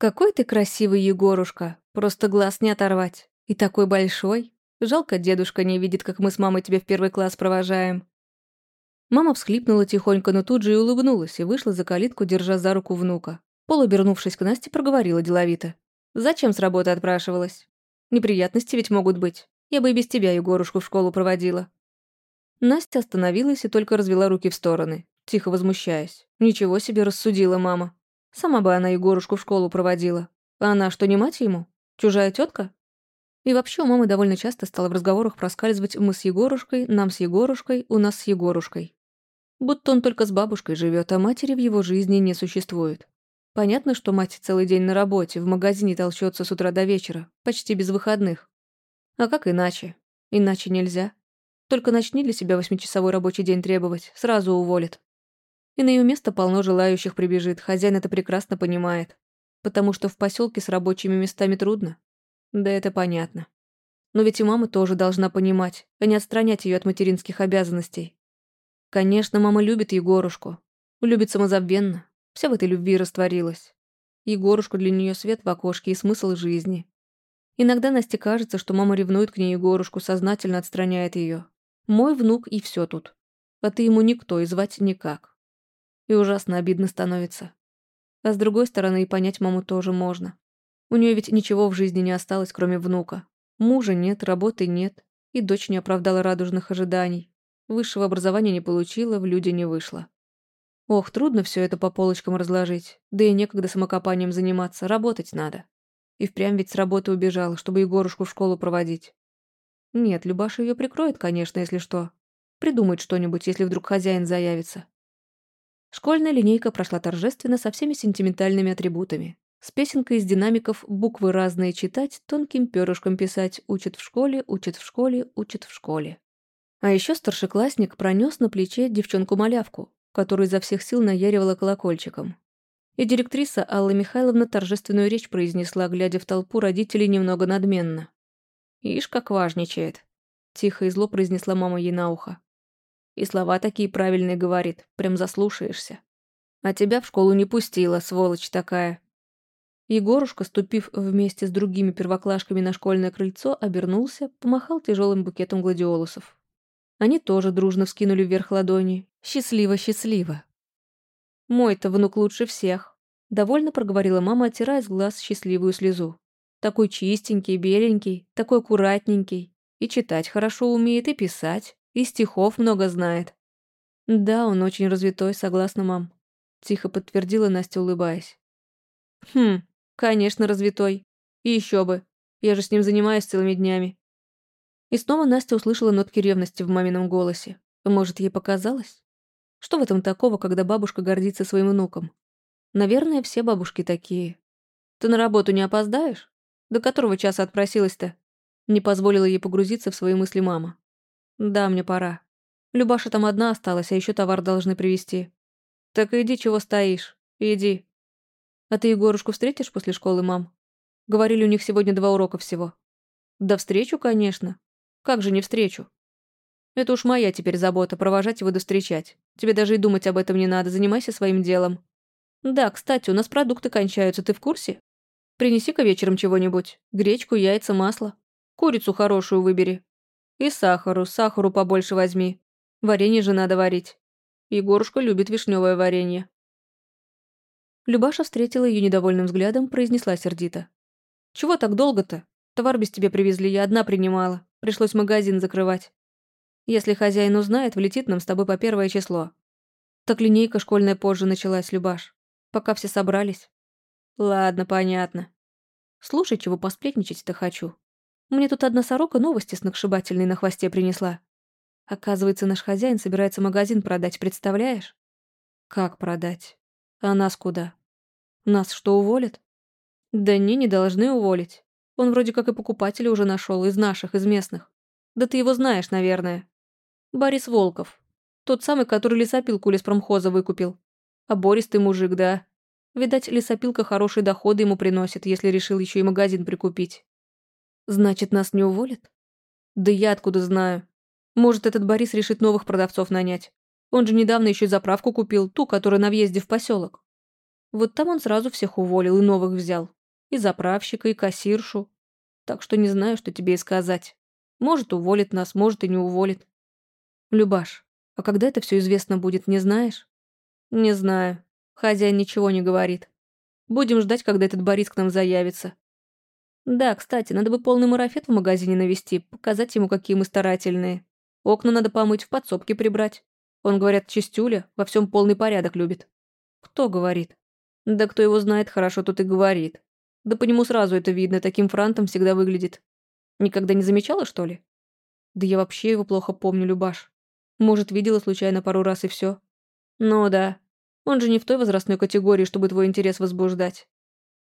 «Какой ты красивый, Егорушка! Просто глаз не оторвать. И такой большой. Жалко, дедушка не видит, как мы с мамой тебя в первый класс провожаем». Мама всхлипнула тихонько, но тут же и улыбнулась, и вышла за калитку, держа за руку внука. Полуобернувшись к Насте, проговорила деловито. «Зачем с работы отпрашивалась? Неприятности ведь могут быть. Я бы и без тебя Егорушку в школу проводила». Настя остановилась и только развела руки в стороны, тихо возмущаясь. «Ничего себе рассудила мама. Сама бы она Егорушку в школу проводила. А она что, не мать ему? Чужая тетка? И вообще у мамы довольно часто стало в разговорах проскальзывать «мы с Егорушкой», «нам с Егорушкой», «у нас с Егорушкой». Будто он только с бабушкой живет, а матери в его жизни не существует. Понятно, что мать целый день на работе, в магазине толчется с утра до вечера, почти без выходных. А как иначе? Иначе нельзя. Только начни для себя восьмичасовой рабочий день требовать, сразу уволят. И на ее место полно желающих прибежит, хозяин это прекрасно понимает. Потому что в поселке с рабочими местами трудно. Да это понятно. Но ведь и мама тоже должна понимать, а не отстранять ее от материнских обязанностей. Конечно, мама любит Егорушку. Любит самозабвенно. Вся в этой любви растворилась. Егорушка для нее свет в окошке и смысл жизни. Иногда Насте кажется, что мама ревнует к ней Егорушку, сознательно отстраняет ее. Мой внук и все тут. А ты ему никто и звать никак. И ужасно обидно становится. А с другой стороны, и понять маму тоже можно. У нее ведь ничего в жизни не осталось, кроме внука. Мужа нет, работы нет, и дочь не оправдала радужных ожиданий. Высшего образования не получила, в люди не вышла. Ох, трудно все это по полочкам разложить. Да и некогда самокопанием заниматься, работать надо. И впрямь ведь с работы убежала, чтобы Егорушку в школу проводить. Нет, Любаша ее прикроет, конечно, если что. Придумает что-нибудь, если вдруг хозяин заявится. Школьная линейка прошла торжественно со всеми сентиментальными атрибутами. С песенкой из динамиков буквы разные читать, тонким перышком писать, учат в школе, учат в школе, учат в школе. А еще старшеклассник пронес на плече девчонку-малявку, которую изо всех сил наяривала колокольчиком. И директриса Алла Михайловна торжественную речь произнесла, глядя в толпу родителей немного надменно. «Ишь, как важничает», — тихо и зло произнесла мама ей на ухо. «И слова такие правильные говорит, прям заслушаешься. А тебя в школу не пустила, сволочь такая». Егорушка, ступив вместе с другими первоклашками на школьное крыльцо, обернулся, помахал тяжелым букетом гладиолусов. Они тоже дружно вскинули вверх ладони. Счастливо-счастливо. «Мой-то внук лучше всех», — довольно проговорила мама, оттирая с глаз счастливую слезу. «Такой чистенький, беленький, такой аккуратненький. И читать хорошо умеет, и писать, и стихов много знает». «Да, он очень развитой, согласна, мам», — тихо подтвердила Настя, улыбаясь. «Хм, конечно, развитой. И еще бы. Я же с ним занимаюсь целыми днями. И снова Настя услышала нотки ревности в мамином голосе. Может, ей показалось? Что в этом такого, когда бабушка гордится своим внуком? Наверное, все бабушки такие. Ты на работу не опоздаешь? До которого часа отпросилась-то? Не позволила ей погрузиться в свои мысли мама. Да, мне пора. Любаша там одна осталась, а еще товар должны привезти. Так иди, чего стоишь. Иди. А ты Егорушку встретишь после школы, мам? Говорили, у них сегодня два урока всего. Да встречу, конечно. Как же не встречу? Это уж моя теперь забота, провожать его да встречать. Тебе даже и думать об этом не надо, занимайся своим делом. Да, кстати, у нас продукты кончаются, ты в курсе? Принеси-ка вечером чего-нибудь. Гречку, яйца, масло. Курицу хорошую выбери. И сахару, сахару побольше возьми. Варенье же надо варить. Егорушка любит вишневое варенье. Любаша встретила ее недовольным взглядом, произнесла сердито. «Чего так долго-то? Товар без тебя привезли, я одна принимала. Пришлось магазин закрывать. Если хозяин узнает, влетит нам с тобой по первое число. Так линейка школьная позже началась, Любаш. Пока все собрались. Ладно, понятно. Слушай, чего посплетничать-то хочу. Мне тут одна сорока новости сногсшибательной на хвосте принесла. Оказывается, наш хозяин собирается магазин продать, представляешь? Как продать? А нас куда? Нас что, уволят? Да не, не должны уволить. Он вроде как и покупателя уже нашел, из наших, из местных. Да ты его знаешь, наверное. Борис Волков. Тот самый, который лесопилку леспромхоза выкупил. А Борис ты мужик, да. Видать, лесопилка хорошие доходы ему приносит, если решил еще и магазин прикупить. Значит, нас не уволят? Да я откуда знаю. Может, этот Борис решит новых продавцов нанять. Он же недавно еще заправку купил, ту, которая на въезде в поселок. Вот там он сразу всех уволил и новых взял. И заправщика, и кассиршу. Так что не знаю, что тебе и сказать. Может, уволит нас, может, и не уволит. Любаш, а когда это все известно будет, не знаешь? Не знаю. Хозяин ничего не говорит. Будем ждать, когда этот Борис к нам заявится. Да, кстати, надо бы полный марафет в магазине навести, показать ему, какие мы старательные. Окна надо помыть, в подсобке прибрать. Он, говорят, чистюля, во всем полный порядок любит. Кто говорит? Да кто его знает хорошо, тут и говорит. Да по нему сразу это видно, таким франтом всегда выглядит. Никогда не замечала, что ли? Да я вообще его плохо помню, Любаш. Может, видела случайно пару раз и все. Ну да. Он же не в той возрастной категории, чтобы твой интерес возбуждать.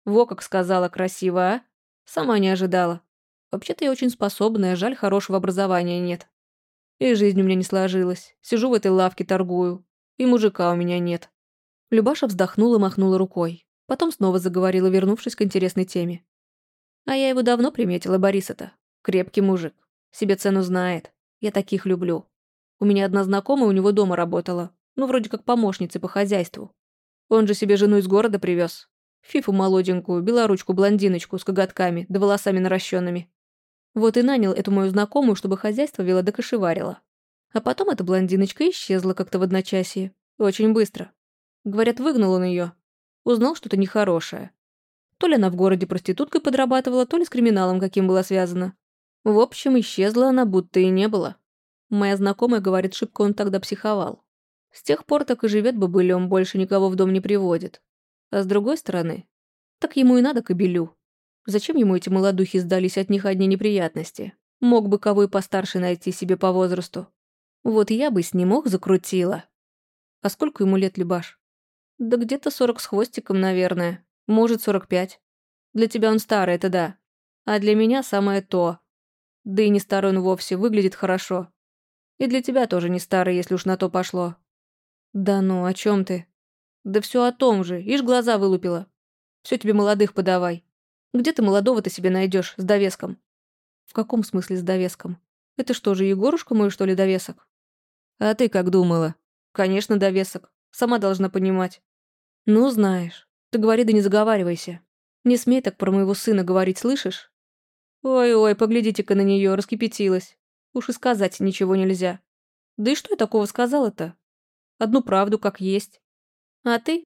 Во как сказала красиво, а? Сама не ожидала. Вообще-то я очень способная, жаль, хорошего образования нет. И жизнь у меня не сложилась. Сижу в этой лавке, торгую. И мужика у меня нет. Любаша вздохнула махнула рукой. Потом снова заговорила, вернувшись к интересной теме. А я его давно приметила, Бориса-то. Крепкий мужик. Себе цену знает. Я таких люблю. У меня одна знакомая у него дома работала. Ну, вроде как помощница по хозяйству. Он же себе жену из города привез. Фифу молоденькую, белоручку-блондиночку с коготками да волосами наращенными. Вот и нанял эту мою знакомую, чтобы хозяйство вела да кошеварила. А потом эта блондиночка исчезла как-то в одночасье. Очень быстро. Говорят, выгнал он ее. Узнал что-то нехорошее. То ли она в городе проституткой подрабатывала, то ли с криминалом каким была связана. В общем, исчезла она, будто и не было. Моя знакомая говорит, шибко он тогда психовал. С тех пор так и живет бобылем, больше никого в дом не приводит. А с другой стороны, так ему и надо кобелю. Зачем ему эти молодухи сдались от них одни неприятности? Мог бы кого и постарше найти себе по возрасту. Вот я бы с ним ох закрутила. А сколько ему лет, Любаш? Да где-то сорок с хвостиком, наверное. Может, сорок пять. Для тебя он старый, это да. А для меня самое то. Да и не старый он вовсе, выглядит хорошо. И для тебя тоже не старый, если уж на то пошло. Да ну, о чем ты? Да все о том же, ишь глаза вылупила. Все тебе молодых подавай. Где ты молодого-то себе найдешь с довеском? В каком смысле с довеском? Это что же, Егорушка мой, что ли, довесок? А ты как думала? Конечно, довесок. Сама должна понимать. Ну, знаешь. Ты говори да не заговаривайся. Не смей так про моего сына говорить, слышишь? Ой-ой, поглядите-ка на нее, раскипятилась. Уж и сказать ничего нельзя. Да и что я такого сказала-то? Одну правду как есть. А ты?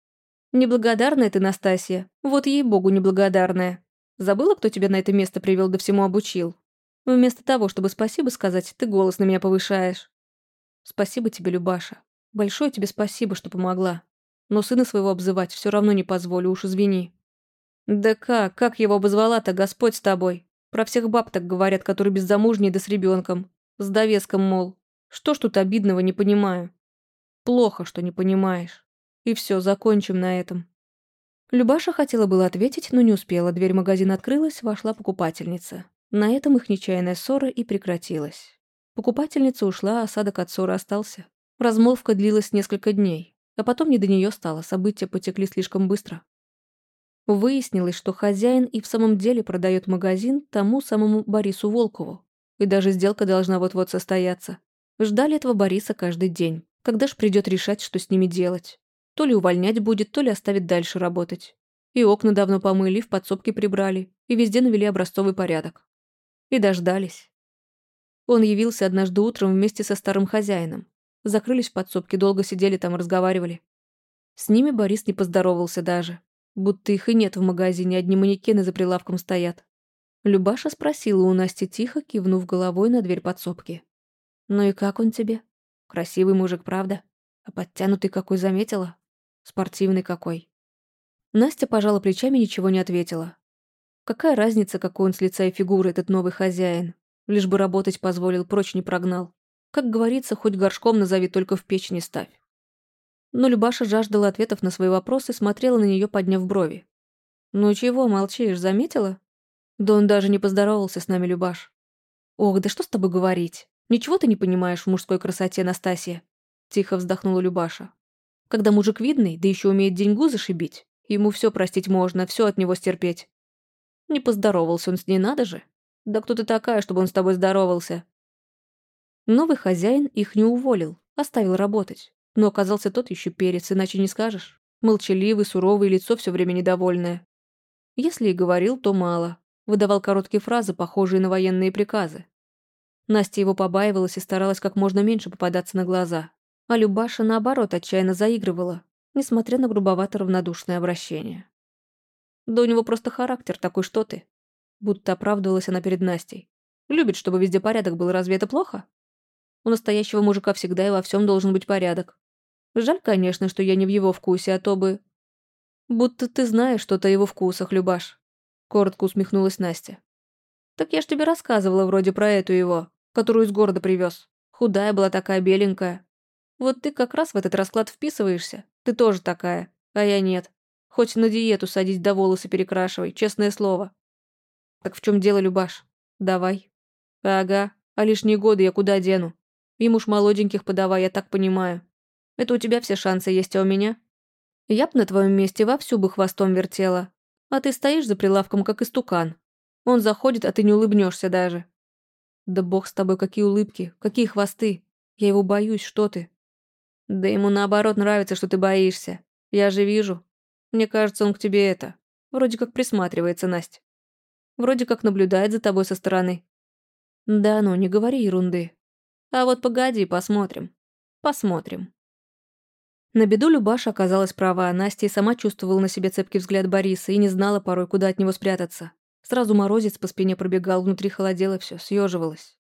Неблагодарная ты, Настасья. Вот ей-богу неблагодарная. Забыла, кто тебя на это место привел да всему обучил? Вместо того, чтобы спасибо сказать, ты голос на меня повышаешь. Спасибо тебе, Любаша. Большое тебе спасибо, что помогла. Но сына своего обзывать все равно не позволю, уж извини. Да как, как его обозвала-то, Господь с тобой? Про всех баб так говорят, которые беззамужние да с ребенком. С довеском, мол. Что ж тут обидного, не понимаю. Плохо, что не понимаешь. И все, закончим на этом. Любаша хотела было ответить, но не успела. Дверь магазина открылась, вошла покупательница. На этом их нечаянная ссора и прекратилась. Покупательница ушла, а осадок от ссоры остался. Размолвка длилась несколько дней, а потом не до нее стало, события потекли слишком быстро. Выяснилось, что хозяин и в самом деле продает магазин тому самому Борису Волкову. И даже сделка должна вот-вот состояться. Ждали этого Бориса каждый день. Когда ж придет решать, что с ними делать? То ли увольнять будет, то ли оставить дальше работать. И окна давно помыли, в подсобке прибрали, и везде навели образцовый порядок. И дождались. Он явился однажды утром вместе со старым хозяином. Закрылись в подсобке, долго сидели там разговаривали. С ними Борис не поздоровался даже. Будто их и нет в магазине, одни манекены за прилавком стоят. Любаша спросила у Насти тихо, кивнув головой на дверь подсобки. «Ну и как он тебе? Красивый мужик, правда? А подтянутый какой заметила?» Спортивный какой. Настя пожала плечами и ничего не ответила. Какая разница, какой он с лица и фигуры, этот новый хозяин? Лишь бы работать позволил, прочь не прогнал. Как говорится, хоть горшком назови, только в печь не ставь. Но Любаша жаждала ответов на свои вопросы, смотрела на нее, подняв брови. «Ну чего, молчишь, заметила?» «Да он даже не поздоровался с нами, Любаш». «Ох, да что с тобой говорить? Ничего ты не понимаешь в мужской красоте, Настасья?» Тихо вздохнула Любаша. Когда мужик видный, да еще умеет деньгу зашибить, ему все простить можно, все от него стерпеть. Не поздоровался он с ней, надо же. Да кто ты такая, чтобы он с тобой здоровался? Новый хозяин их не уволил, оставил работать. Но оказался тот еще перец, иначе не скажешь. Молчаливый, суровый, лицо все время недовольное. Если и говорил, то мало. Выдавал короткие фразы, похожие на военные приказы. Настя его побаивалась и старалась как можно меньше попадаться на глаза. А Любаша, наоборот, отчаянно заигрывала, несмотря на грубовато-равнодушное обращение. «Да у него просто характер такой, что ты?» Будто оправдывалась она перед Настей. «Любит, чтобы везде порядок был, разве это плохо?» У настоящего мужика всегда и во всем должен быть порядок. Жаль, конечно, что я не в его вкусе, а то бы... Будто ты знаешь что-то о его вкусах, Любаш. Коротко усмехнулась Настя. Так я ж тебе рассказывала вроде про эту его, которую из города привез. Худая была такая беленькая. Вот ты как раз в этот расклад вписываешься. Ты тоже такая, а я нет. Хоть на диету садись да волосы перекрашивай, честное слово. Так в чем дело, Любаш? Давай. Ага, а лишние годы я куда дену? Им уж молоденьких подавай, я так понимаю. Это у тебя все шансы есть, а у меня? Я б на твоем месте вовсю бы хвостом вертела. А ты стоишь за прилавком, как истукан. Он заходит, а ты не улыбнешься даже. Да бог с тобой, какие улыбки, какие хвосты. Я его боюсь, что ты. Да ему наоборот нравится, что ты боишься. Я же вижу. Мне кажется, он к тебе это. Вроде как присматривается, Настя. Вроде как наблюдает за тобой со стороны. Да ну, не говори ерунды. А вот погоди, посмотрим. Посмотрим. На беду Любаша оказалась права, Настя и сама чувствовала на себе цепкий взгляд Бориса и не знала порой, куда от него спрятаться. Сразу морозец по спине пробегал, внутри холодело все, съеживалось.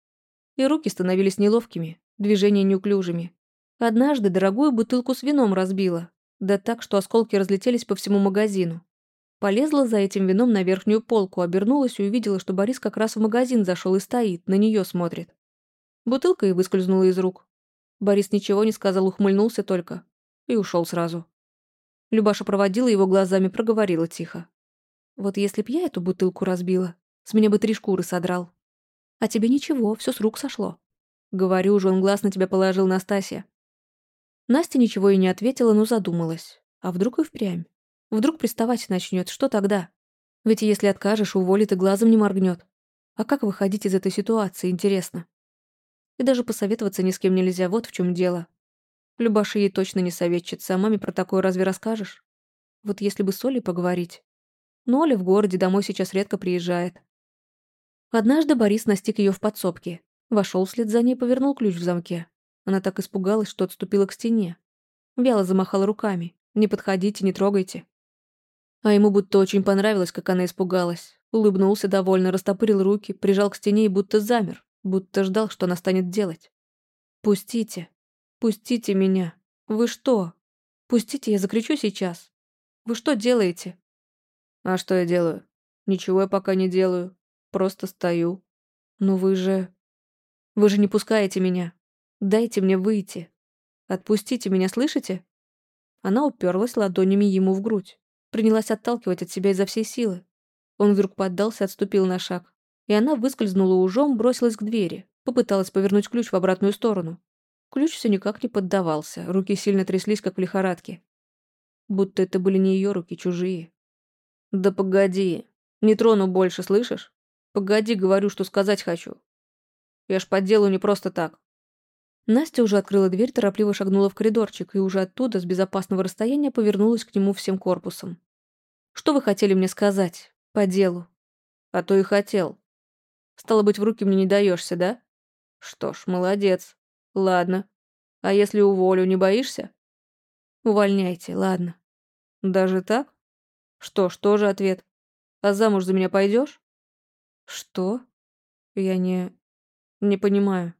И руки становились неловкими, движения неуклюжими. Однажды дорогую бутылку с вином разбила, да так, что осколки разлетелись по всему магазину. Полезла за этим вином на верхнюю полку, обернулась и увидела, что Борис как раз в магазин зашел и стоит, на нее смотрит. Бутылка и выскользнула из рук. Борис ничего не сказал, ухмыльнулся только. И ушел сразу. Любаша проводила его глазами, проговорила тихо. «Вот если б я эту бутылку разбила, с меня бы три шкуры содрал. А тебе ничего, все с рук сошло. Говорю же, он глаз на тебя положил, Настасья». Настя ничего и не ответила, но задумалась. А вдруг и впрямь? Вдруг приставать начнет, что тогда? Ведь если откажешь, уволит и глазом не моргнет. А как выходить из этой ситуации, интересно? И даже посоветоваться ни с кем нельзя, вот в чем дело. Любаша ей точно не советчица, а маме про такое разве расскажешь? Вот если бы с Олей поговорить. Но Оля в городе, домой сейчас редко приезжает. Однажды Борис настиг ее в подсобке. Вошел вслед за ней, повернул ключ в замке. Она так испугалась, что отступила к стене. Вяло замахала руками. «Не подходите, не трогайте». А ему будто очень понравилось, как она испугалась. Улыбнулся довольно, растопырил руки, прижал к стене и будто замер будто ждал, что она станет делать. «Пустите! Пустите меня! Вы что? Пустите, я закричу сейчас! Вы что делаете?» «А что я делаю? Ничего я пока не делаю. Просто стою. Но вы же... Вы же не пускаете меня. Дайте мне выйти. Отпустите меня, слышите?» Она уперлась ладонями ему в грудь. Принялась отталкивать от себя изо всей силы. Он вдруг поддался, отступил на шаг и она выскользнула ужом, бросилась к двери, попыталась повернуть ключ в обратную сторону. Ключ все никак не поддавался, руки сильно тряслись, как в лихорадке. Будто это были не ее руки, чужие. «Да погоди, не трону больше, слышишь? Погоди, говорю, что сказать хочу. Я ж по делу не просто так». Настя уже открыла дверь, торопливо шагнула в коридорчик и уже оттуда, с безопасного расстояния, повернулась к нему всем корпусом. «Что вы хотели мне сказать? По делу?» «А то и хотел. Стало быть, в руки мне не даешься, да? Что ж, молодец. Ладно. А если уволю, не боишься? Увольняйте, ладно. Даже так? Что ж, тоже ответ. А замуж за меня пойдешь? Что? Я не... не понимаю.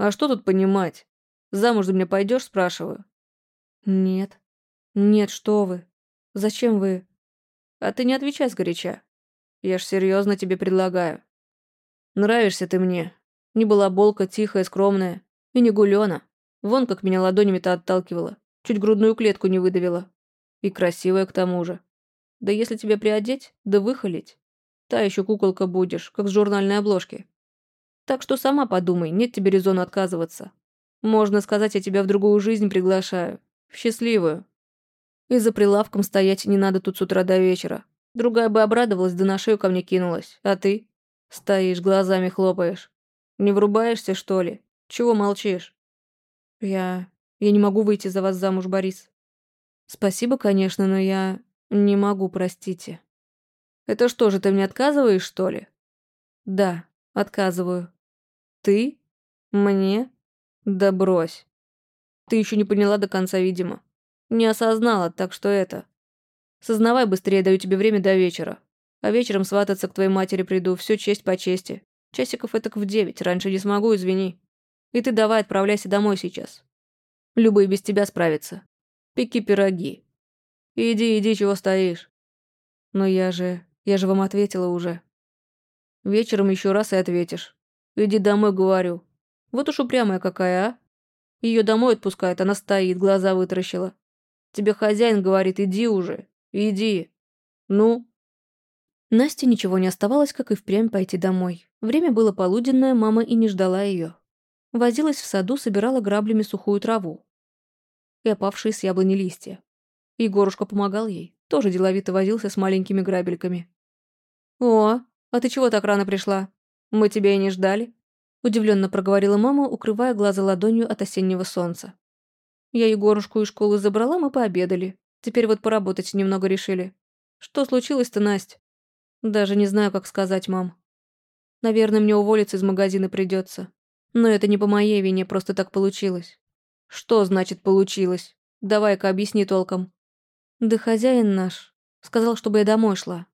А что тут понимать? Замуж за меня пойдешь, спрашиваю? Нет. Нет, что вы. Зачем вы? А ты не отвечай сгоряча. Я ж серьезно тебе предлагаю. Нравишься ты мне. Не была болка тихая, скромная. И не гулёна. Вон как меня ладонями-то отталкивала. Чуть грудную клетку не выдавила. И красивая к тому же. Да если тебя приодеть, да выхолить. Та еще куколка будешь, как с журнальной обложки. Так что сама подумай, нет тебе резону отказываться. Можно сказать, я тебя в другую жизнь приглашаю. В счастливую. И за прилавком стоять не надо тут с утра до вечера. Другая бы обрадовалась, да на шею ко мне кинулась. А ты? Стоишь, глазами хлопаешь. Не врубаешься, что ли? Чего молчишь? Я... Я не могу выйти за вас замуж, Борис. Спасибо, конечно, но я не могу, простите. Это что же, ты мне отказываешь, что ли? Да, отказываю. Ты? Мне? Да брось. Ты еще не поняла до конца, видимо. Не осознала, так что это... Сознавай быстрее, даю тебе время до вечера. А вечером свататься к твоей матери приду, все честь по чести. Часиков это в девять, раньше не смогу, извини. И ты давай отправляйся домой сейчас. Любой без тебя справится. Пеки пироги. Иди, иди, чего стоишь. Но я же... я же вам ответила уже. Вечером еще раз и ответишь. Иди домой, говорю. Вот уж упрямая какая, а? Ее домой отпускают, она стоит, глаза вытаращила. Тебе хозяин говорит, иди уже, иди. Ну, Насте ничего не оставалось, как и впрямь пойти домой. Время было полуденное, мама и не ждала ее. Возилась в саду, собирала граблями сухую траву и опавшие с яблони листья. Егорушка помогал ей, тоже деловито возился с маленькими грабельками. «О, а ты чего так рано пришла? Мы тебя и не ждали», — удивленно проговорила мама, укрывая глаза ладонью от осеннего солнца. «Я Егорушку из школы забрала, мы пообедали. Теперь вот поработать немного решили. Что случилось-то, Настя?» Даже не знаю, как сказать, мам. Наверное, мне уволиться из магазина придется. Но это не по моей вине, просто так получилось. Что значит получилось? Давай-ка объясни толком. Да хозяин наш. Сказал, чтобы я домой шла.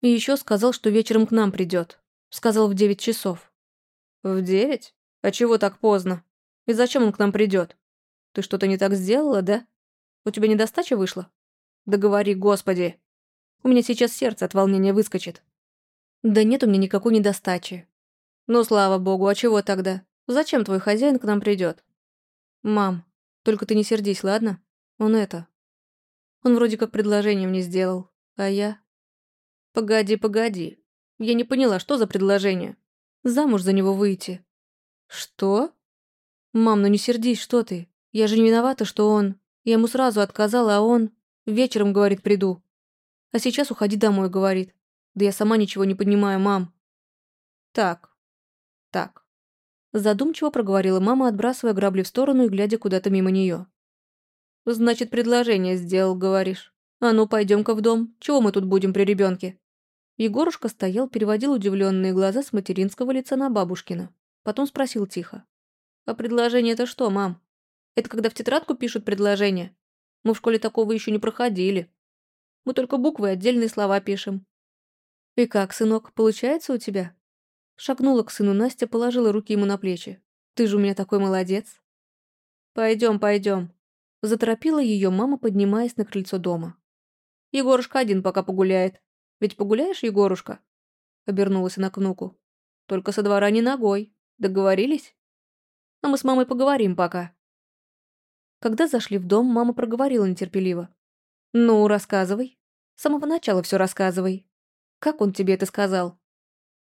И еще сказал, что вечером к нам придет. Сказал в девять часов. В девять? А чего так поздно? И зачем он к нам придет? Ты что-то не так сделала, да? У тебя недостача вышла? Да говори, господи. У меня сейчас сердце от волнения выскочит. Да нет у меня никакой недостачи. Ну, слава богу, а чего тогда? Зачем твой хозяин к нам придет? Мам, только ты не сердись, ладно? Он это... Он вроде как предложение мне сделал, а я... Погоди, погоди. Я не поняла, что за предложение? Замуж за него выйти. Что? Мам, ну не сердись, что ты? Я же не виновата, что он... Я ему сразу отказала, а он... Вечером, говорит, приду. А сейчас уходи домой, говорит. Да я сама ничего не понимаю, мам. Так, так. Задумчиво проговорила мама, отбрасывая грабли в сторону и глядя куда-то мимо нее. Значит, предложение сделал, говоришь. А ну, пойдем-ка в дом. Чего мы тут будем при ребенке? Егорушка стоял, переводил удивленные глаза с материнского лица на бабушкина. Потом спросил тихо. «А предложение это что, мам? Это когда в тетрадку пишут предложение? Мы в школе такого еще не проходили». Мы только буквы отдельные слова пишем. И как, сынок, получается у тебя? Шагнула к сыну Настя, положила руки ему на плечи. Ты же у меня такой молодец. Пойдем, пойдем. Заторопила ее мама, поднимаясь на крыльцо дома. Егорушка один пока погуляет. Ведь погуляешь, Егорушка? Обернулась она к внуку. Только со двора не ногой. Договорились? А мы с мамой поговорим пока. Когда зашли в дом, мама проговорила нетерпеливо. «Ну, рассказывай. С самого начала все рассказывай. Как он тебе это сказал?»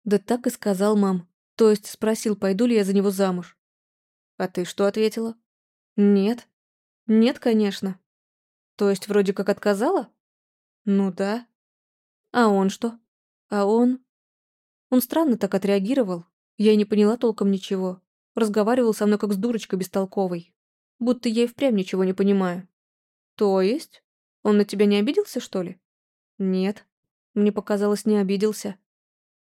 «Да так и сказал, мам. То есть спросил, пойду ли я за него замуж». «А ты что ответила?» «Нет. Нет, конечно». «То есть вроде как отказала?» «Ну да». «А он что?» «А он...» Он странно так отреагировал. Я и не поняла толком ничего. Разговаривал со мной как с дурочкой бестолковой. Будто я и впрямь ничего не понимаю. «То есть?» Он на тебя не обиделся, что ли? Нет. Мне показалось, не обиделся.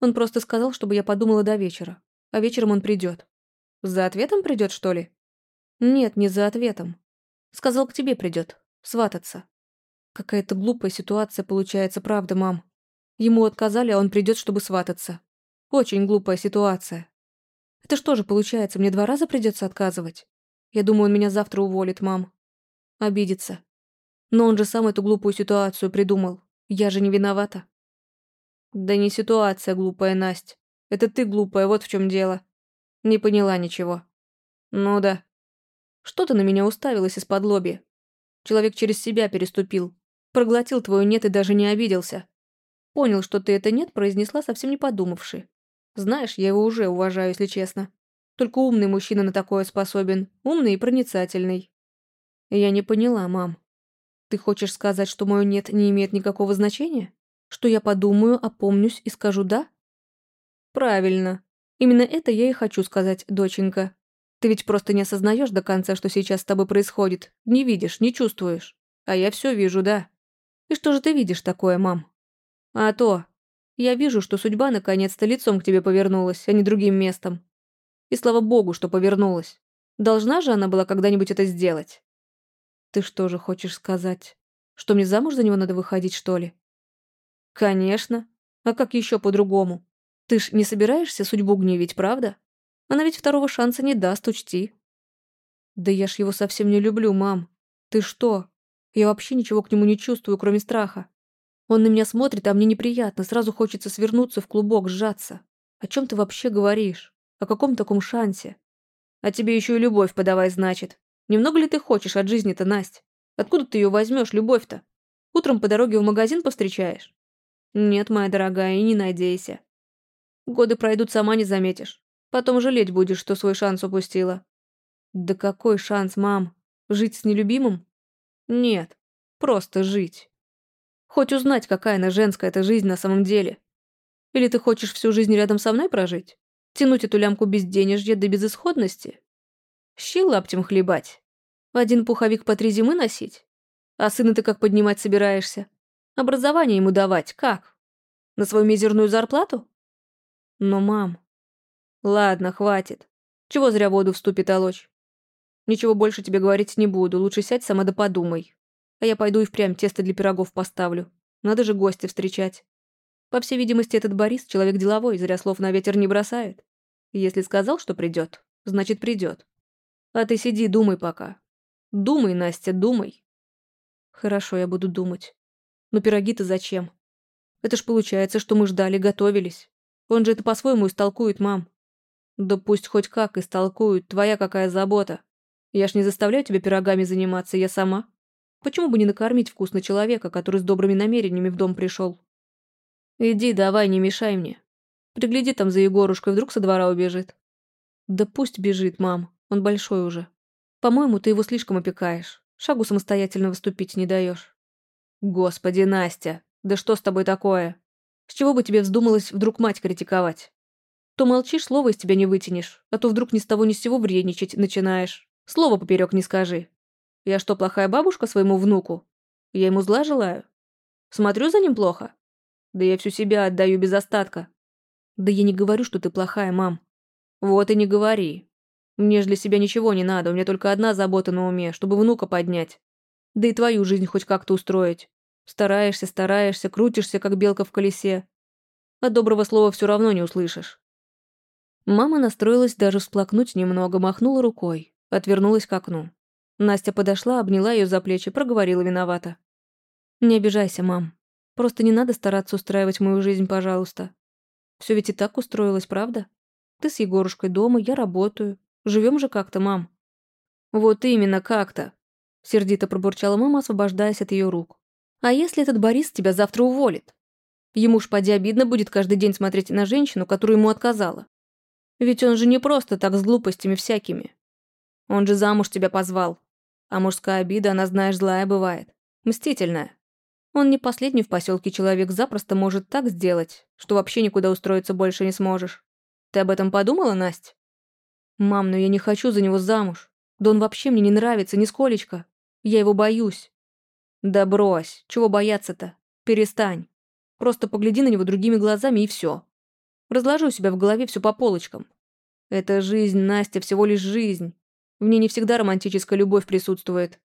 Он просто сказал, чтобы я подумала до вечера. А вечером он придет. За ответом придет, что ли? Нет, не за ответом. Сказал, к тебе придет. Свататься. Какая-то глупая ситуация получается, правда, мам. Ему отказали, а он придет, чтобы свататься. Очень глупая ситуация. Это что же получается, мне два раза придется отказывать? Я думаю, он меня завтра уволит, мам. Обидится. Но он же сам эту глупую ситуацию придумал. Я же не виновата. Да не ситуация глупая, Настя. Это ты глупая, вот в чем дело. Не поняла ничего. Ну да. Что ты на меня уставилась из-под лоби? Человек через себя переступил. Проглотил твою «нет» и даже не обиделся. Понял, что ты это «нет» произнесла, совсем не подумавши. Знаешь, я его уже уважаю, если честно. Только умный мужчина на такое способен. Умный и проницательный. Я не поняла, мам. Ты хочешь сказать, что мое «нет» не имеет никакого значения? Что я подумаю, опомнюсь и скажу «да»? Правильно. Именно это я и хочу сказать, доченька. Ты ведь просто не осознаешь до конца, что сейчас с тобой происходит. Не видишь, не чувствуешь. А я все вижу, да. И что же ты видишь такое, мам? А то, я вижу, что судьба наконец-то лицом к тебе повернулась, а не другим местом. И слава богу, что повернулась. Должна же она была когда-нибудь это сделать. Ты что же хочешь сказать? Что мне замуж за него надо выходить, что ли? Конечно. А как еще по-другому? Ты ж не собираешься судьбу гневить, правда? Она ведь второго шанса не даст, учти. Да я ж его совсем не люблю, мам. Ты что? Я вообще ничего к нему не чувствую, кроме страха. Он на меня смотрит, а мне неприятно, сразу хочется свернуться в клубок, сжаться. О чем ты вообще говоришь? О каком таком шансе? А тебе еще и любовь подавай, значит. Немного ли ты хочешь от жизни-то, Насть? Откуда ты ее возьмешь, любовь-то? Утром по дороге в магазин повстречаешь? Нет, моя дорогая, и не надейся. Годы пройдут, сама не заметишь. Потом жалеть будешь, что свой шанс упустила. Да какой шанс, мам? Жить с нелюбимым? Нет, просто жить. Хоть узнать, какая она женская эта жизнь на самом деле. Или ты хочешь всю жизнь рядом со мной прожить? Тянуть эту лямку безденежья до безысходности? Щи лаптем хлебать? В один пуховик по три зимы носить? А сына ты как поднимать собираешься? Образование ему давать как? На свою мизерную зарплату? Но, мам... Ладно, хватит. Чего зря воду в ступе толочь? Ничего больше тебе говорить не буду, лучше сядь сама да подумай. А я пойду и впрямь тесто для пирогов поставлю. Надо же гостя встречать. По всей видимости, этот Борис человек деловой, зря слов на ветер не бросает. Если сказал, что придет, значит придет. А ты сиди, думай пока. Думай, Настя, думай. Хорошо, я буду думать. Но пироги-то зачем? Это ж получается, что мы ждали, готовились. Он же это по-своему истолкует, мам. Да пусть хоть как истолкует, твоя какая забота. Я ж не заставляю тебя пирогами заниматься, я сама. Почему бы не накормить вкусно человека, который с добрыми намерениями в дом пришел? Иди, давай, не мешай мне. Пригляди там за Егорушкой, вдруг со двора убежит. Да пусть бежит, мам, он большой уже. По-моему, ты его слишком опекаешь. Шагу самостоятельно выступить не даешь. Господи, Настя, да что с тобой такое? С чего бы тебе вздумалось вдруг мать критиковать? То молчишь, слова из тебя не вытянешь, а то вдруг ни с того ни с сего вредничать начинаешь. Слово поперек не скажи. Я что, плохая бабушка своему внуку? Я ему зла желаю? Смотрю за ним плохо? Да я всю себя отдаю без остатка. Да я не говорю, что ты плохая, мам. Вот и не говори. Мне же для себя ничего не надо, у меня только одна забота на уме, чтобы внука поднять. Да и твою жизнь хоть как-то устроить. Стараешься, стараешься, крутишься, как белка в колесе. А доброго слова все равно не услышишь. Мама настроилась даже всплакнуть немного, махнула рукой, отвернулась к окну. Настя подошла, обняла ее за плечи, проговорила виновата. «Не обижайся, мам. Просто не надо стараться устраивать мою жизнь, пожалуйста. Все ведь и так устроилось, правда? Ты с Егорушкой дома, я работаю. Живем же как-то, мам». «Вот именно как-то», — сердито пробурчала мама, освобождаясь от ее рук. «А если этот Борис тебя завтра уволит? Ему ж поди обидно будет каждый день смотреть на женщину, которая ему отказала. Ведь он же не просто так с глупостями всякими. Он же замуж тебя позвал. А мужская обида, она, знаешь, злая бывает. Мстительная. Он не последний в поселке человек запросто может так сделать, что вообще никуда устроиться больше не сможешь. Ты об этом подумала, Настя? Мам, но я не хочу за него замуж. Да он вообще мне не нравится, нисколечко. Я его боюсь. Да брось, чего бояться-то? Перестань. Просто погляди на него другими глазами и все. Разложу себя в голове все по полочкам. Это жизнь, Настя, всего лишь жизнь. В ней не всегда романтическая любовь присутствует.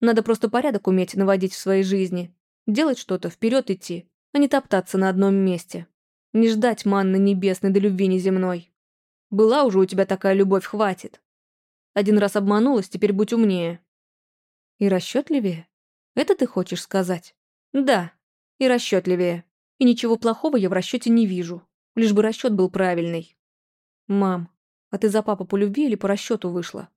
Надо просто порядок уметь наводить в своей жизни. Делать что-то, вперед идти, а не топтаться на одном месте. Не ждать манны небесной до любви неземной. Была уже у тебя такая любовь, хватит. Один раз обманулась, теперь будь умнее. И расчетливее? Это ты хочешь сказать? Да, и расчетливее. И ничего плохого я в расчете не вижу. Лишь бы расчет был правильный. Мам, а ты за папу по любви или по расчету вышла?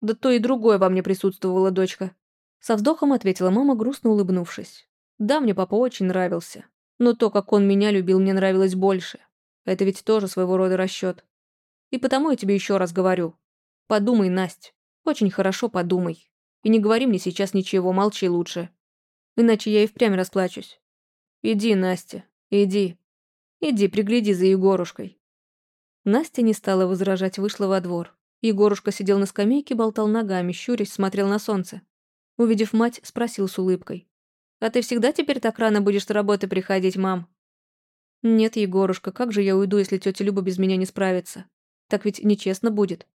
Да то и другое во мне присутствовала дочка. Со вздохом ответила мама, грустно улыбнувшись. Да, мне папа очень нравился. Но то, как он меня любил, мне нравилось больше. Это ведь тоже своего рода расчет. И потому я тебе еще раз говорю. Подумай, Насть. Очень хорошо подумай. И не говори мне сейчас ничего, молчи лучше. Иначе я и впрямь расплачусь. Иди, Настя, иди. Иди, пригляди за Егорушкой. Настя не стала возражать, вышла во двор. Егорушка сидел на скамейке, болтал ногами, щурясь, смотрел на солнце. Увидев мать, спросил с улыбкой. «А ты всегда теперь так рано будешь с работы приходить, мам?» «Нет, Егорушка, как же я уйду, если тетя Люба без меня не справится? Так ведь нечестно будет».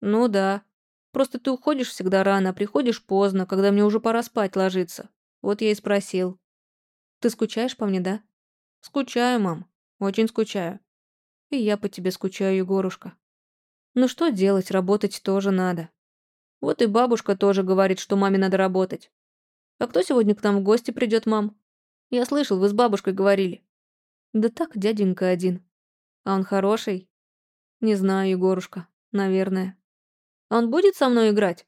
«Ну да. Просто ты уходишь всегда рано, а приходишь поздно, когда мне уже пора спать ложиться. Вот я и спросил. Ты скучаешь по мне, да?» «Скучаю, мам. Очень скучаю». «И я по тебе скучаю, Егорушка». «Ну что делать, работать тоже надо. Вот и бабушка тоже говорит, что маме надо работать. А кто сегодня к нам в гости придет, мам? Я слышал, вы с бабушкой говорили. Да так, дяденька один. А он хороший? Не знаю, Егорушка. Наверное. А он будет со мной играть?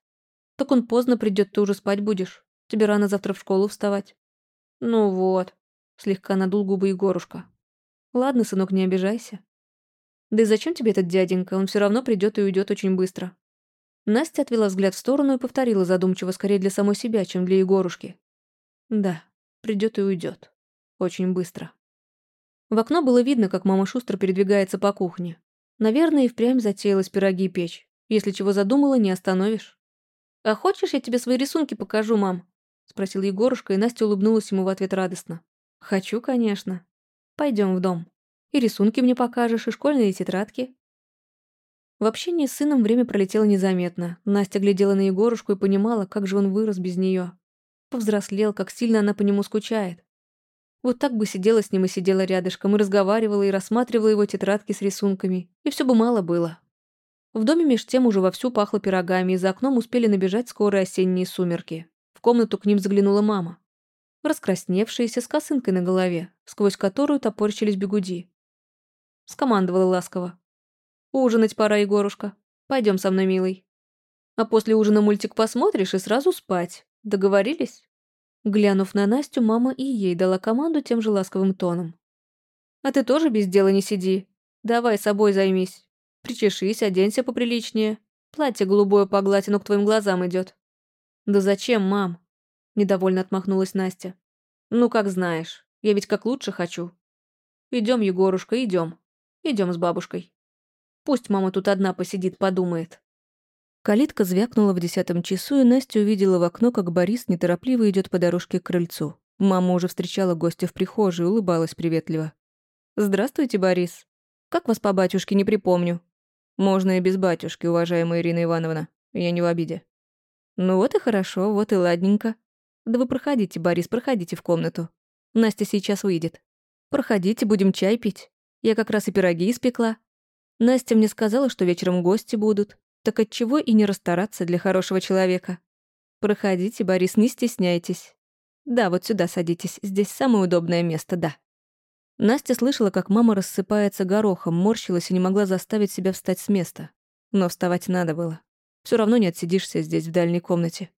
Так он поздно придет, ты уже спать будешь. Тебе рано завтра в школу вставать. Ну вот. Слегка надул губы Егорушка. Ладно, сынок, не обижайся. Да и зачем тебе этот дяденька? Он все равно придет и уйдет очень быстро. Настя отвела взгляд в сторону и повторила задумчиво скорее для самой себя, чем для Егорушки. Да, придет и уйдет. Очень быстро. В окно было видно, как мама шустро передвигается по кухне. Наверное, и впрямь затеялась пироги печь. Если чего задумала, не остановишь. «А хочешь, я тебе свои рисунки покажу, мам?» — спросил Егорушка, и Настя улыбнулась ему в ответ радостно. «Хочу, конечно. Пойдем в дом. И рисунки мне покажешь, и школьные тетрадки. В общении с сыном время пролетело незаметно. Настя глядела на Егорушку и понимала, как же он вырос без нее. Повзрослел, как сильно она по нему скучает. Вот так бы сидела с ним и сидела рядышком, и разговаривала, и рассматривала его тетрадки с рисунками. И все бы мало было. В доме меж тем уже вовсю пахло пирогами, и за окном успели набежать скорые осенние сумерки. В комнату к ним заглянула мама. Раскрасневшаяся, с косынкой на голове, сквозь которую топорщились бегуди. Скомандовала ласково. Ужинать пора, Егорушка. Пойдем со мной, милый. А после ужина мультик посмотришь и сразу спать. Договорились?» Глянув на Настю, мама и ей дала команду тем же ласковым тоном. «А ты тоже без дела не сиди. Давай собой займись. Причешись, оденься поприличнее. Платье голубое по гладину к твоим глазам идет. «Да зачем, мам?» Недовольно отмахнулась Настя. «Ну, как знаешь. Я ведь как лучше хочу. Идем, Егорушка, идем. Идем с бабушкой». Пусть мама тут одна посидит, подумает. Калитка звякнула в десятом часу, и Настя увидела в окно, как Борис неторопливо идет по дорожке к крыльцу. Мама уже встречала гостя в прихожей, улыбалась приветливо. «Здравствуйте, Борис. Как вас по батюшке, не припомню». «Можно и без батюшки, уважаемая Ирина Ивановна. Я не в обиде». «Ну вот и хорошо, вот и ладненько. Да вы проходите, Борис, проходите в комнату. Настя сейчас выйдет. Проходите, будем чай пить. Я как раз и пироги испекла. Настя мне сказала, что вечером гости будут. Так отчего и не расстараться для хорошего человека? Проходите, Борис, не стесняйтесь. Да, вот сюда садитесь, здесь самое удобное место, да. Настя слышала, как мама рассыпается горохом, морщилась и не могла заставить себя встать с места. Но вставать надо было. Все равно не отсидишься здесь, в дальней комнате.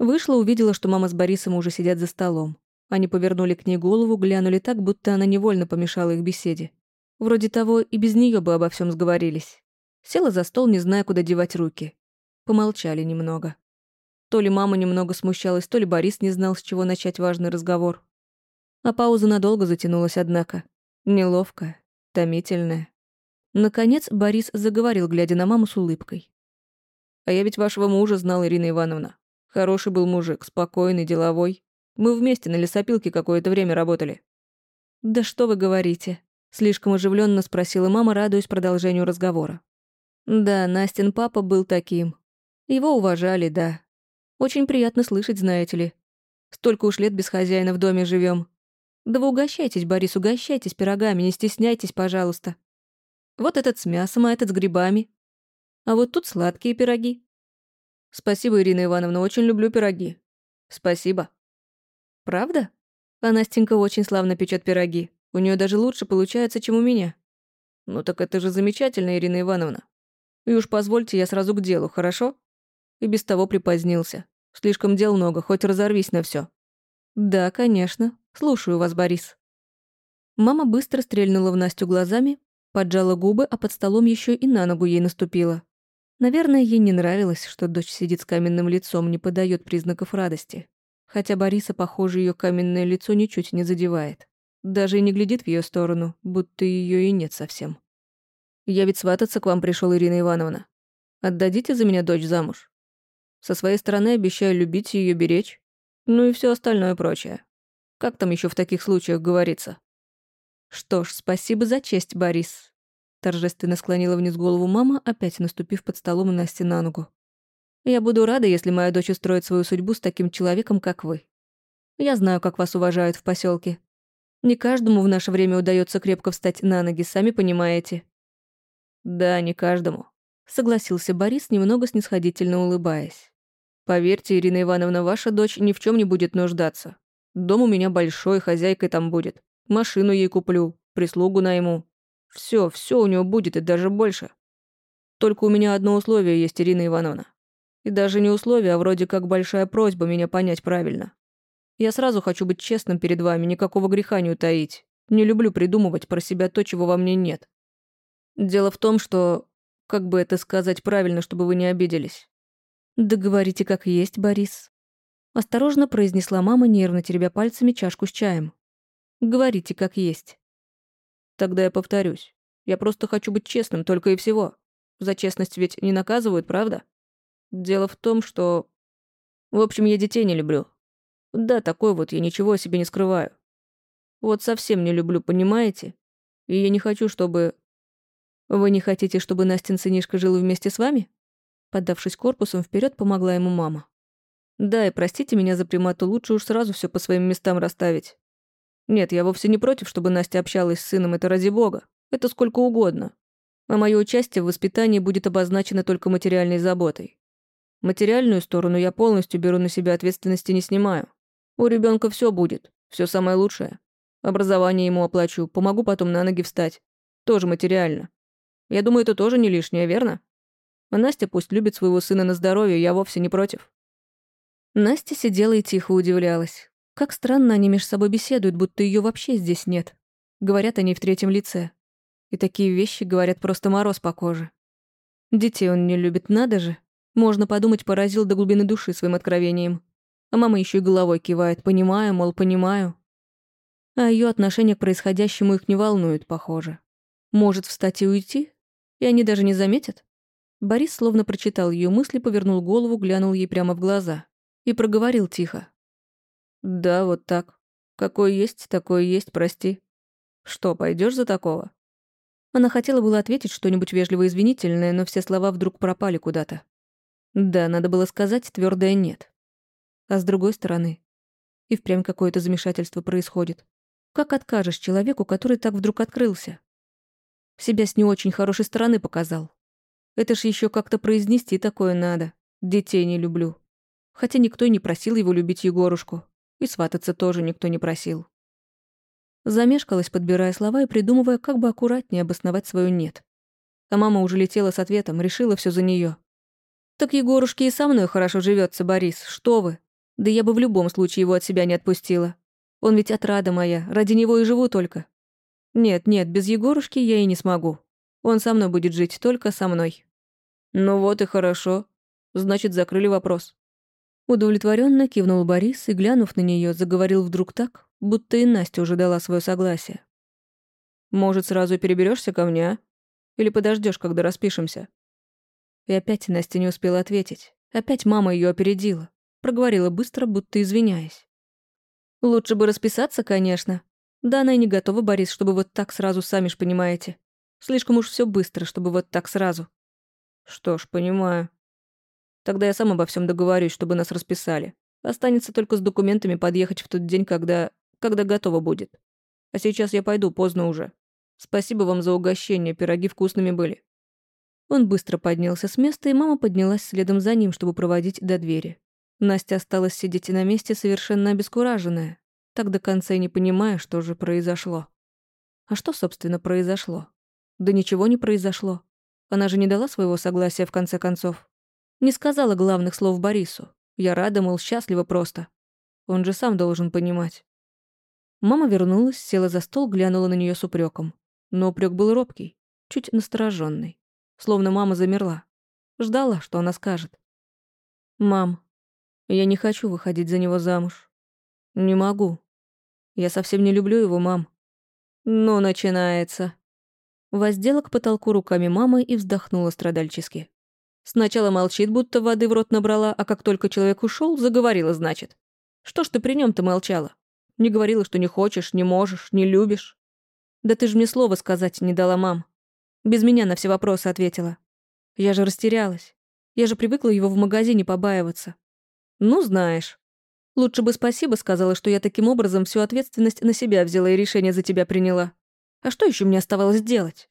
Вышла, увидела, что мама с Борисом уже сидят за столом. Они повернули к ней голову, глянули так, будто она невольно помешала их беседе. Вроде того, и без нее бы обо всем сговорились. Села за стол, не зная, куда девать руки. Помолчали немного. То ли мама немного смущалась, то ли Борис не знал, с чего начать важный разговор. А пауза надолго затянулась, однако. Неловкая, томительная. Наконец Борис заговорил, глядя на маму с улыбкой. «А я ведь вашего мужа знал, Ирина Ивановна. Хороший был мужик, спокойный, деловой. Мы вместе на лесопилке какое-то время работали». «Да что вы говорите?» Слишком оживленно спросила мама, радуясь продолжению разговора. Да, Настин папа был таким. Его уважали, да. Очень приятно слышать, знаете ли. Столько уж лет без хозяина в доме живем. Да вы угощайтесь, Борис, угощайтесь пирогами, не стесняйтесь, пожалуйста. Вот этот с мясом, а этот с грибами. А вот тут сладкие пироги. Спасибо, Ирина Ивановна, очень люблю пироги. Спасибо. Правда? А Настенька очень славно печет пироги. У нее даже лучше получается, чем у меня. Ну так это же замечательно, Ирина Ивановна. И уж позвольте, я сразу к делу, хорошо? И без того припозднился. Слишком дел много, хоть разорвись на все. Да, конечно. Слушаю вас, Борис. Мама быстро стрельнула в Настю глазами, поджала губы, а под столом еще и на ногу ей наступила. Наверное, ей не нравилось, что дочь сидит с каменным лицом, не подает признаков радости. Хотя Бориса, похоже, ее каменное лицо ничуть не задевает. Даже и не глядит в ее сторону, будто ее и нет совсем. «Я ведь свататься к вам пришел, Ирина Ивановна. Отдадите за меня дочь замуж?» Со своей стороны обещаю любить ее беречь. Ну и все остальное прочее. Как там еще в таких случаях говорится? Что ж, спасибо за честь, Борис. Торжественно склонила вниз голову мама, опять наступив под столом Насте на ногу. Я буду рада, если моя дочь устроит свою судьбу с таким человеком, как вы. Я знаю, как вас уважают в поселке. Не каждому в наше время удается крепко встать на ноги, сами понимаете. Да, не каждому, согласился Борис, немного снисходительно улыбаясь. Поверьте, Ирина Ивановна, ваша дочь ни в чем не будет нуждаться. Дом у меня большой, хозяйкой там будет. Машину ей куплю, прислугу найму. Все, все у нее будет и даже больше. Только у меня одно условие есть, Ирина Ивановна. И даже не условие, а вроде как большая просьба меня понять правильно. Я сразу хочу быть честным перед вами, никакого греха не утаить. Не люблю придумывать про себя то, чего во мне нет. Дело в том, что... Как бы это сказать правильно, чтобы вы не обиделись? «Да говорите, как есть, Борис». Осторожно произнесла мама, нервно теребя пальцами чашку с чаем. «Говорите, как есть». «Тогда я повторюсь. Я просто хочу быть честным, только и всего. За честность ведь не наказывают, правда? Дело в том, что... В общем, я детей не люблю. Да, такой вот, я ничего о себе не скрываю. Вот совсем не люблю, понимаете? И я не хочу, чтобы... Вы не хотите, чтобы Настин сынишка жил вместе с вами?» Поддавшись корпусом вперед, помогла ему мама. «Да, и простите меня за прямоту, лучше уж сразу все по своим местам расставить. Нет, я вовсе не против, чтобы Настя общалась с сыном, это ради бога. Это сколько угодно. А мое участие в воспитании будет обозначено только материальной заботой. Материальную сторону я полностью беру на себя, ответственности не снимаю. У ребенка все будет, все самое лучшее. Образование ему оплачу, помогу потом на ноги встать. Тоже материально. Я думаю, это тоже не лишнее, верно? А Настя пусть любит своего сына на здоровье, я вовсе не против». Настя сидела и тихо удивлялась. Как странно они между собой беседуют, будто ее вообще здесь нет. Говорят они в третьем лице. И такие вещи говорят просто мороз по коже. Детей он не любит, надо же. Можно подумать, поразил до глубины души своим откровением. А мама еще и головой кивает, понимаю, мол, понимаю. А ее отношение к происходящему их не волнует, похоже. Может встать и уйти? И они даже не заметят? Борис словно прочитал ее мысли, повернул голову, глянул ей прямо в глаза и проговорил тихо. «Да, вот так. Какой есть, такой есть, прости. Что, пойдешь за такого?» Она хотела было ответить что-нибудь вежливо-извинительное, но все слова вдруг пропали куда-то. Да, надо было сказать твердое «нет». А с другой стороны, и впрямь какое-то замешательство происходит. Как откажешь человеку, который так вдруг открылся? Себя с не очень хорошей стороны показал. Это ж еще как-то произнести такое надо. Детей не люблю. Хотя никто не просил его любить Егорушку. И свататься тоже никто не просил. Замешкалась, подбирая слова и придумывая, как бы аккуратнее обосновать свою «нет». А мама уже летела с ответом, решила все за нее. «Так Егорушке и со мной хорошо живется, Борис, что вы? Да я бы в любом случае его от себя не отпустила. Он ведь отрада моя, ради него и живу только. Нет, нет, без Егорушки я и не смогу. Он со мной будет жить, только со мной». «Ну вот и хорошо. Значит, закрыли вопрос». Удовлетворенно кивнул Борис и, глянув на нее, заговорил вдруг так, будто и Настя уже дала свое согласие. «Может, сразу переберешься ко мне, а? Или подождешь, когда распишемся?» И опять Настя не успела ответить. Опять мама ее опередила. Проговорила быстро, будто извиняясь. «Лучше бы расписаться, конечно. Да она и не готова, Борис, чтобы вот так сразу, сами ж понимаете. Слишком уж все быстро, чтобы вот так сразу. Что ж, понимаю. Тогда я сам обо всем договорюсь, чтобы нас расписали. Останется только с документами подъехать в тот день, когда... когда готово будет. А сейчас я пойду, поздно уже. Спасибо вам за угощение, пироги вкусными были. Он быстро поднялся с места, и мама поднялась следом за ним, чтобы проводить до двери. Настя осталась сидеть на месте совершенно обескураженная, так до конца и не понимая, что же произошло. А что, собственно, произошло? Да ничего не произошло. Она же не дала своего согласия в конце концов. Не сказала главных слов Борису. Я рада, мол, счастлива просто. Он же сам должен понимать. Мама вернулась, села за стол, глянула на нее с упреком. Но упрек был робкий, чуть настороженный. Словно мама замерла. Ждала, что она скажет. «Мам, я не хочу выходить за него замуж. Не могу. Я совсем не люблю его, мам». «Ну, начинается», Воздела к потолку руками мамы и вздохнула страдальчески. Сначала молчит, будто воды в рот набрала, а как только человек ушел, заговорила, значит. Что ж ты при нем то молчала? Не говорила, что не хочешь, не можешь, не любишь. Да ты же мне слова сказать не дала, мам. Без меня на все вопросы ответила. Я же растерялась. Я же привыкла его в магазине побаиваться. Ну, знаешь. Лучше бы спасибо сказала, что я таким образом всю ответственность на себя взяла и решение за тебя приняла. А что еще мне оставалось делать?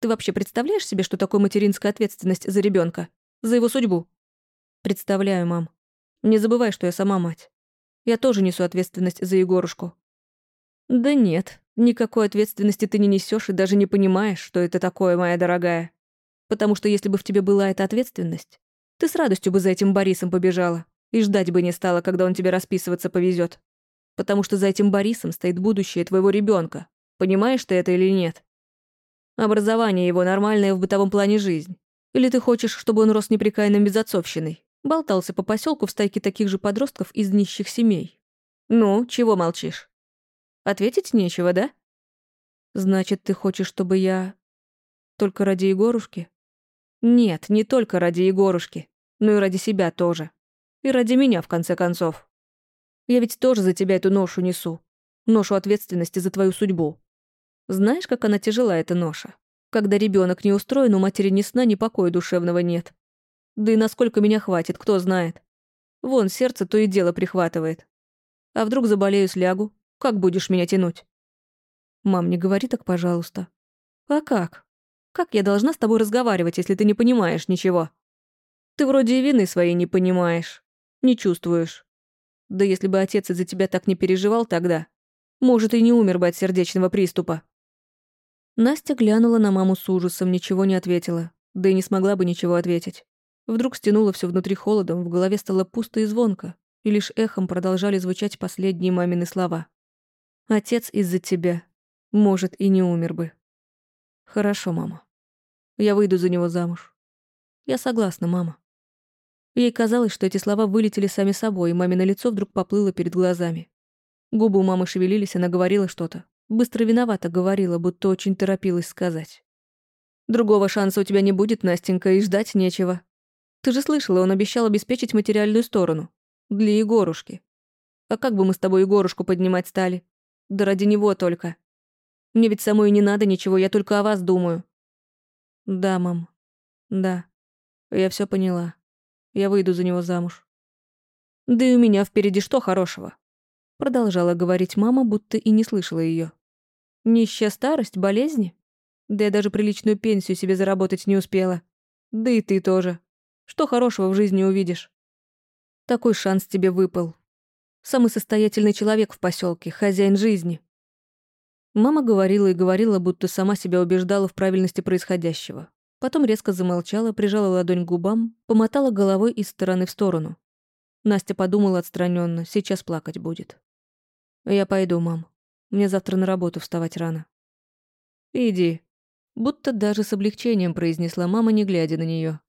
Ты вообще представляешь себе, что такое материнская ответственность за ребенка, За его судьбу? Представляю, мам. Не забывай, что я сама мать. Я тоже несу ответственность за Егорушку. Да нет, никакой ответственности ты не несешь и даже не понимаешь, что это такое, моя дорогая. Потому что если бы в тебе была эта ответственность, ты с радостью бы за этим Борисом побежала и ждать бы не стала, когда он тебе расписываться повезет. Потому что за этим Борисом стоит будущее твоего ребенка. Понимаешь ты это или нет? Образование его нормальное в бытовом плане жизнь. Или ты хочешь, чтобы он рос неприкаянным безотцовщиной? Болтался по поселку в стайке таких же подростков из нищих семей. Ну, чего молчишь? Ответить нечего, да? Значит, ты хочешь, чтобы я... Только ради Егорушки? Нет, не только ради Егорушки, но и ради себя тоже. И ради меня, в конце концов. Я ведь тоже за тебя эту ношу несу. Ношу ответственности за твою судьбу. Знаешь, как она тяжела, эта ноша? Когда ребенок не устроен, у матери ни сна, ни покоя душевного нет. Да и насколько меня хватит, кто знает. Вон, сердце то и дело прихватывает. А вдруг заболею, слягу? Как будешь меня тянуть? Мам, не говори так, пожалуйста. А как? Как я должна с тобой разговаривать, если ты не понимаешь ничего? Ты вроде и вины своей не понимаешь, не чувствуешь. Да если бы отец из-за тебя так не переживал тогда, может, и не умер бы от сердечного приступа. Настя глянула на маму с ужасом, ничего не ответила, да и не смогла бы ничего ответить. Вдруг стянуло все внутри холодом, в голове стало пусто и звонко, и лишь эхом продолжали звучать последние мамины слова. «Отец из-за тебя. Может, и не умер бы». «Хорошо, мама. Я выйду за него замуж». «Я согласна, мама». Ей казалось, что эти слова вылетели сами собой, и мамино лицо вдруг поплыло перед глазами. Губы у мамы шевелились, она говорила что-то. Быстро виновата говорила, будто очень торопилась сказать. «Другого шанса у тебя не будет, Настенька, и ждать нечего. Ты же слышала, он обещал обеспечить материальную сторону. Для Егорушки. А как бы мы с тобой Егорушку поднимать стали? Да ради него только. Мне ведь самой не надо ничего, я только о вас думаю. Да, мам. Да. Я все поняла. Я выйду за него замуж. Да и у меня впереди что хорошего? Продолжала говорить мама, будто и не слышала ее. Нищая старость, болезни? Да я даже приличную пенсию себе заработать не успела. Да и ты тоже. Что хорошего в жизни увидишь? Такой шанс тебе выпал. Самый состоятельный человек в поселке, хозяин жизни. Мама говорила и говорила, будто сама себя убеждала в правильности происходящего. Потом резко замолчала, прижала ладонь к губам, помотала головой из стороны в сторону. Настя подумала отстраненно, сейчас плакать будет. «Я пойду, мам. Мне завтра на работу вставать рано». «Иди», будто даже с облегчением произнесла мама, не глядя на нее.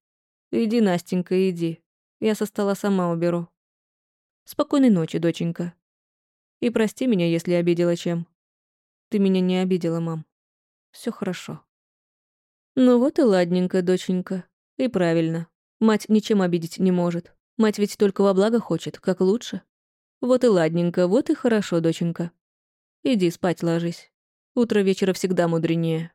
«Иди, Настенька, иди. Я со стола сама уберу. Спокойной ночи, доченька. И прости меня, если обидела чем. Ты меня не обидела, мам. Все хорошо». «Ну вот и ладненько, доченька. И правильно. Мать ничем обидеть не может. Мать ведь только во благо хочет, как лучше. Вот и ладненько, вот и хорошо, доченька. Иди спать ложись. Утро вечера всегда мудренее.